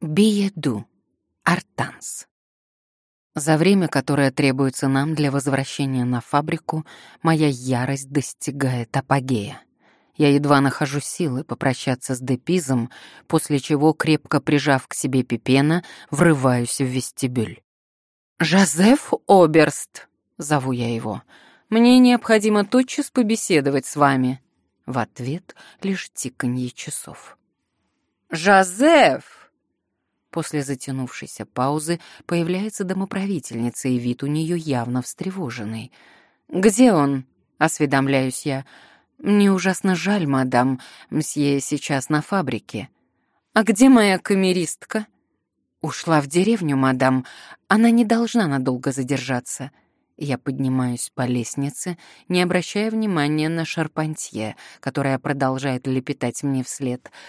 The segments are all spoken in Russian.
Биеду. Артанс. За время, которое требуется нам для возвращения на фабрику, моя ярость достигает апогея. Я едва нахожу силы попрощаться с Депизом, после чего, крепко прижав к себе Пипена, врываюсь в вестибюль. «Жозеф Оберст!» — зову я его. «Мне необходимо тотчас побеседовать с вами». В ответ лишь тиканье часов. «Жозеф!» После затянувшейся паузы появляется домоправительница, и вид у нее явно встревоженный. «Где он?» — осведомляюсь я. «Мне ужасно жаль, мадам, мсье сейчас на фабрике». «А где моя камеристка?» «Ушла в деревню, мадам. Она не должна надолго задержаться». Я поднимаюсь по лестнице, не обращая внимания на шарпантье, которая продолжает лепетать мне вслед —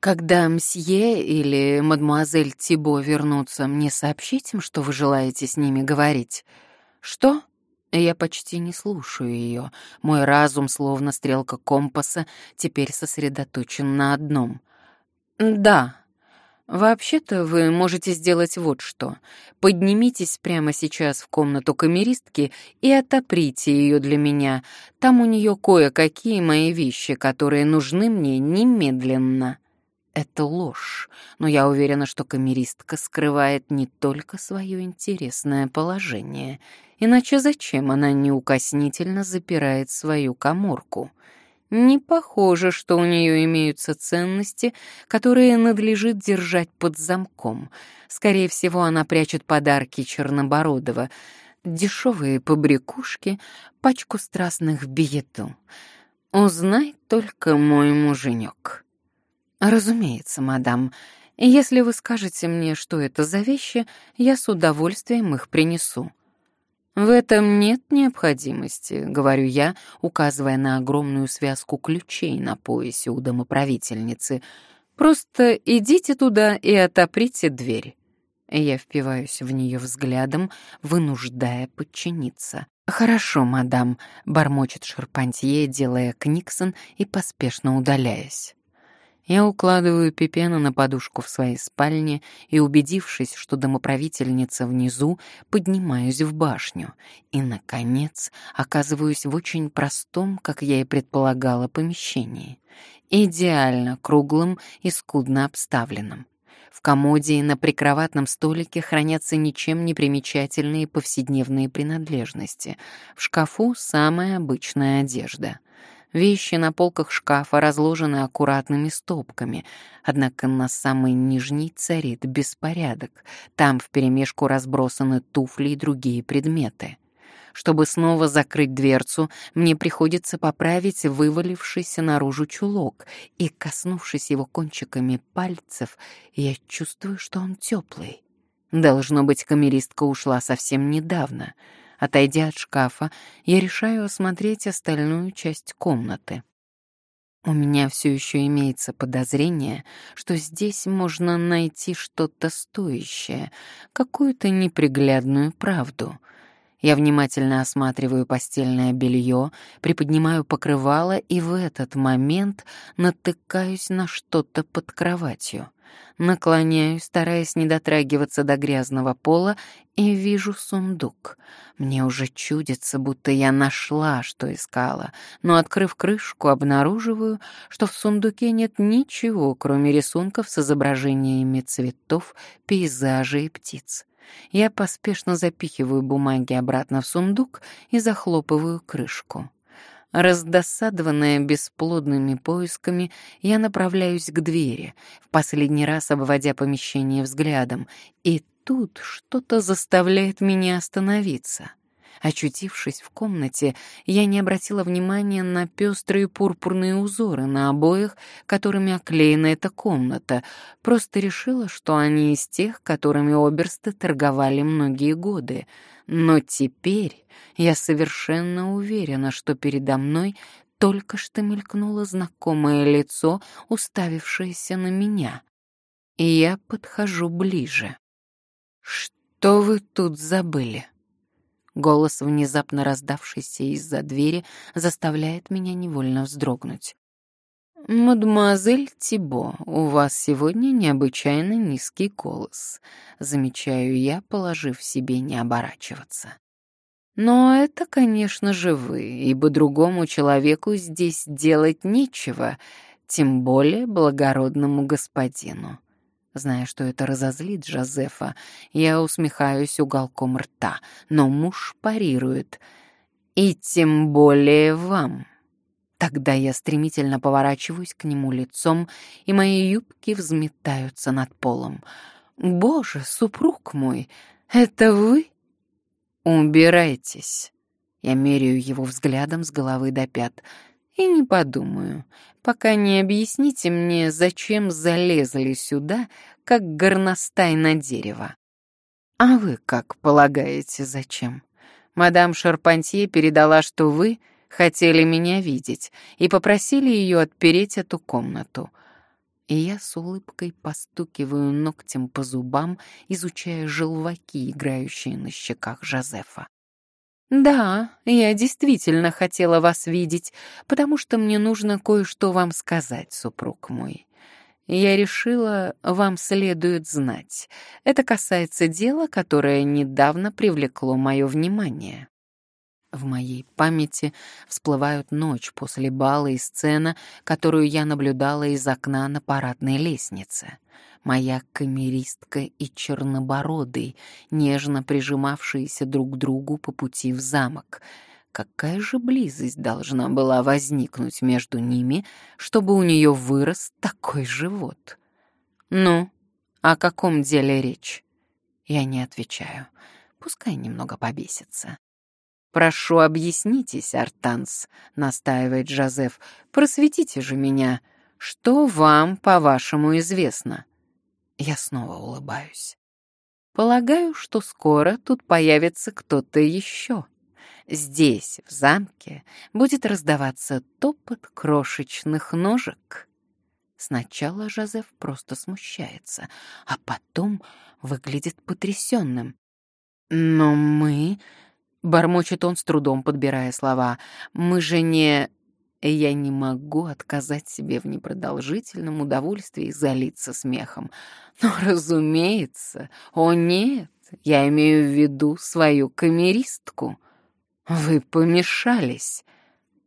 когда мсье или мадмуазель Тибо вернутся, мне сообщить им, что вы желаете с ними говорить. Что? Я почти не слушаю ее. Мой разум, словно стрелка компаса, теперь сосредоточен на одном. Да. Вообще-то вы можете сделать вот что. Поднимитесь прямо сейчас в комнату камеристки и отоприте ее для меня. Там у нее кое-какие мои вещи, которые нужны мне немедленно. Это ложь, но я уверена, что камеристка скрывает не только свое интересное положение. Иначе зачем она неукоснительно запирает свою коморку? Не похоже, что у нее имеются ценности, которые надлежит держать под замком. Скорее всего, она прячет подарки Чернобородова, дешевые побрякушки, пачку страстных биету. Узнай только мой муженек. «Разумеется, мадам. Если вы скажете мне, что это за вещи, я с удовольствием их принесу». «В этом нет необходимости», — говорю я, указывая на огромную связку ключей на поясе у домоправительницы. «Просто идите туда и отоприте дверь». Я впиваюсь в нее взглядом, вынуждая подчиниться. «Хорошо, мадам», — бормочет Шарпантье, делая книксон и поспешно удаляясь. Я укладываю Пипена на подушку в своей спальне и, убедившись, что домоправительница внизу, поднимаюсь в башню и, наконец, оказываюсь в очень простом, как я и предполагала, помещении. Идеально круглым и скудно обставленным. В комоде и на прикроватном столике хранятся ничем не примечательные повседневные принадлежности. В шкафу самая обычная одежда — Вещи на полках шкафа разложены аккуратными стопками, однако на самой нижней царит беспорядок. Там вперемешку разбросаны туфли и другие предметы. Чтобы снова закрыть дверцу, мне приходится поправить вывалившийся наружу чулок, и, коснувшись его кончиками пальцев, я чувствую, что он теплый. Должно быть, камеристка ушла совсем недавно — Отойдя от шкафа, я решаю осмотреть остальную часть комнаты. У меня все еще имеется подозрение, что здесь можно найти что-то стоящее, какую-то неприглядную правду. Я внимательно осматриваю постельное белье, приподнимаю покрывало и в этот момент натыкаюсь на что-то под кроватью. Наклоняюсь, стараясь не дотрагиваться до грязного пола, и вижу сундук. Мне уже чудится, будто я нашла, что искала, но, открыв крышку, обнаруживаю, что в сундуке нет ничего, кроме рисунков с изображениями цветов, пейзажей и птиц. Я поспешно запихиваю бумаги обратно в сундук и захлопываю крышку. Раздосадованная бесплодными поисками, я направляюсь к двери, в последний раз обводя помещение взглядом, и тут что-то заставляет меня остановиться. Очутившись в комнате, я не обратила внимания на пестрые пурпурные узоры на обоях, которыми оклеена эта комната, просто решила, что они из тех, которыми оберсты торговали многие годы — но теперь я совершенно уверена, что передо мной только что мелькнуло знакомое лицо, уставившееся на меня. И я подхожу ближе. «Что вы тут забыли?» Голос, внезапно раздавшийся из-за двери, заставляет меня невольно вздрогнуть. «Мадемуазель Тибо, у вас сегодня необычайно низкий голос», — замечаю я, положив себе не оборачиваться. Но это, конечно же, вы, ибо другому человеку здесь делать нечего, тем более благородному господину. Зная, что это разозлит Жозефа, я усмехаюсь уголком рта, но муж парирует. «И тем более вам». Тогда я стремительно поворачиваюсь к нему лицом, и мои юбки взметаются над полом. «Боже, супруг мой, это вы?» «Убирайтесь!» Я меряю его взглядом с головы до пят. И не подумаю, пока не объясните мне, зачем залезли сюда, как горностай на дерево. А вы как полагаете, зачем? Мадам Шарпантье передала, что вы хотели меня видеть и попросили ее отпереть эту комнату. И я с улыбкой постукиваю ногтем по зубам, изучая желваки, играющие на щеках Жозефа. «Да, я действительно хотела вас видеть, потому что мне нужно кое-что вам сказать, супруг мой. Я решила, вам следует знать. Это касается дела, которое недавно привлекло мое внимание». В моей памяти всплывают ночь после бала и сцена, которую я наблюдала из окна на парадной лестнице. Моя камеристка и чернобородый, нежно прижимавшиеся друг к другу по пути в замок. Какая же близость должна была возникнуть между ними, чтобы у нее вырос такой живот? Ну, о каком деле речь? Я не отвечаю. Пускай немного побесится. «Прошу, объяснитесь, Артанс», — настаивает Жозеф. «Просветите же меня. Что вам, по-вашему, известно?» Я снова улыбаюсь. «Полагаю, что скоро тут появится кто-то еще. Здесь, в замке, будет раздаваться топот крошечных ножек». Сначала Жозеф просто смущается, а потом выглядит потрясенным. «Но мы...» Бормочет он с трудом, подбирая слова. «Мы же не...» Я не могу отказать себе в непродолжительном удовольствии залиться смехом. Но, разумеется, о нет, я имею в виду свою камеристку. Вы помешались.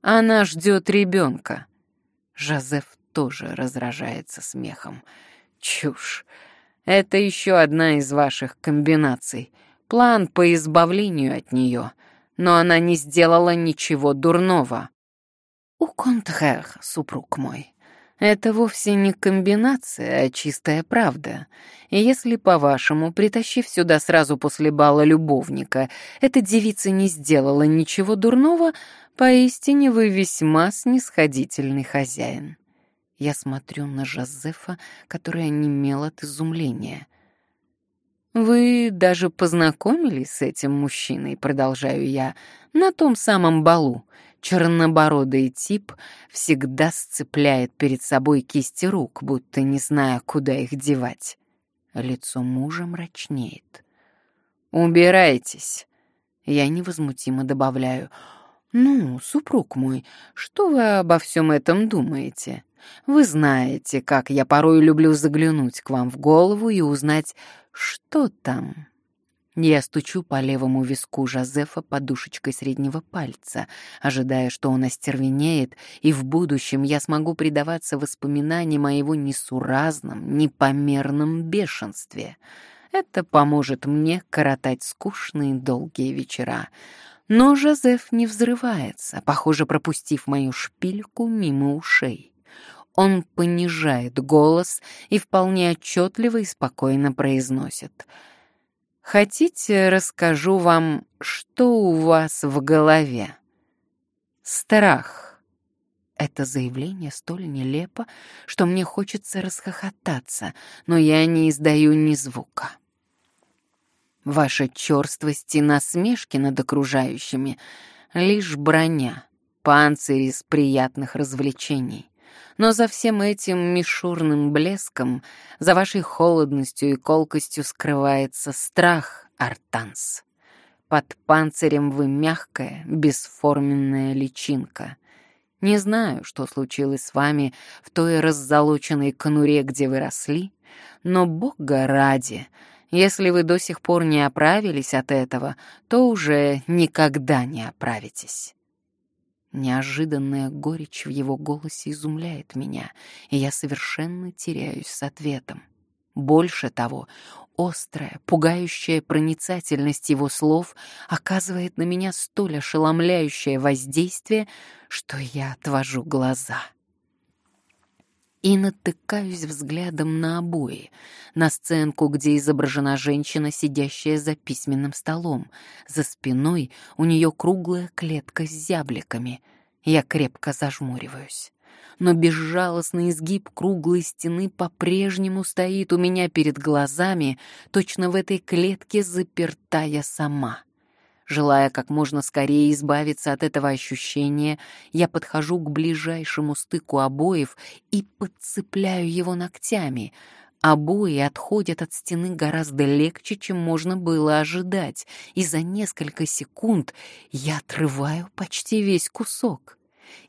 Она ждет ребенка. Жозеф тоже разражается смехом. Чушь. Это еще одна из ваших комбинаций — план по избавлению от нее, но она не сделала ничего дурного. У контрэр, супруг мой, это вовсе не комбинация, а чистая правда. Если, по-вашему, притащив сюда сразу после бала любовника, эта девица не сделала ничего дурного, поистине вы весьма снисходительный хозяин. Я смотрю на Жозефа, который онемел от изумления — «Вы даже познакомились с этим мужчиной», — продолжаю я, — «на том самом балу. Чернобородый тип всегда сцепляет перед собой кисти рук, будто не зная, куда их девать». Лицо мужа мрачнеет. «Убирайтесь!» Я невозмутимо добавляю. «Ну, супруг мой, что вы обо всем этом думаете? Вы знаете, как я порой люблю заглянуть к вам в голову и узнать, что там. Я стучу по левому виску Жозефа подушечкой среднего пальца, ожидая, что он остервенеет, и в будущем я смогу предаваться воспоминаниям о его несуразном, непомерном бешенстве. Это поможет мне коротать скучные долгие вечера. Но Жозеф не взрывается, похоже, пропустив мою шпильку мимо ушей. Он понижает голос и вполне отчетливо и спокойно произносит. «Хотите, расскажу вам, что у вас в голове?» «Страх». Это заявление столь нелепо, что мне хочется расхохотаться, но я не издаю ни звука. Ваша черствость и насмешки над окружающими — лишь броня, панцирь из приятных развлечений. Но за всем этим мишурным блеском, за вашей холодностью и колкостью скрывается страх, Артанс. Под панцирем вы мягкая, бесформенная личинка. Не знаю, что случилось с вами в той раззолоченной конуре, где вы росли, но, бога ради, если вы до сих пор не оправились от этого, то уже никогда не оправитесь. Неожиданная горечь в его голосе изумляет меня, и я совершенно теряюсь с ответом. Больше того, острая, пугающая проницательность его слов оказывает на меня столь ошеломляющее воздействие, что я отвожу глаза и натыкаюсь взглядом на обои, на сценку, где изображена женщина, сидящая за письменным столом. За спиной у нее круглая клетка с зябликами. Я крепко зажмуриваюсь. Но безжалостный изгиб круглой стены по-прежнему стоит у меня перед глазами, точно в этой клетке запертая сама. Желая как можно скорее избавиться от этого ощущения, я подхожу к ближайшему стыку обоев и подцепляю его ногтями. Обои отходят от стены гораздо легче, чем можно было ожидать, и за несколько секунд я отрываю почти весь кусок.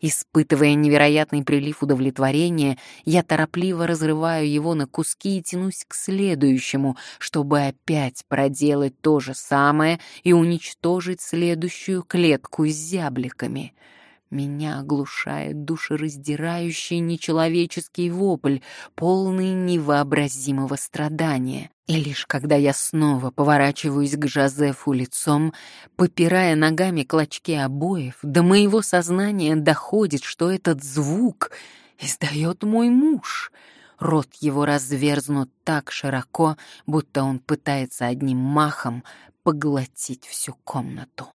Испытывая невероятный прилив удовлетворения, я торопливо разрываю его на куски и тянусь к следующему, чтобы опять проделать то же самое и уничтожить следующую клетку с зябликами — меня оглушает душераздирающий нечеловеческий вопль, полный невообразимого страдания. И лишь когда я снова поворачиваюсь к Жозефу лицом, попирая ногами клочки обоев, до моего сознания доходит, что этот звук издает мой муж. Рот его разверзнут так широко, будто он пытается одним махом поглотить всю комнату.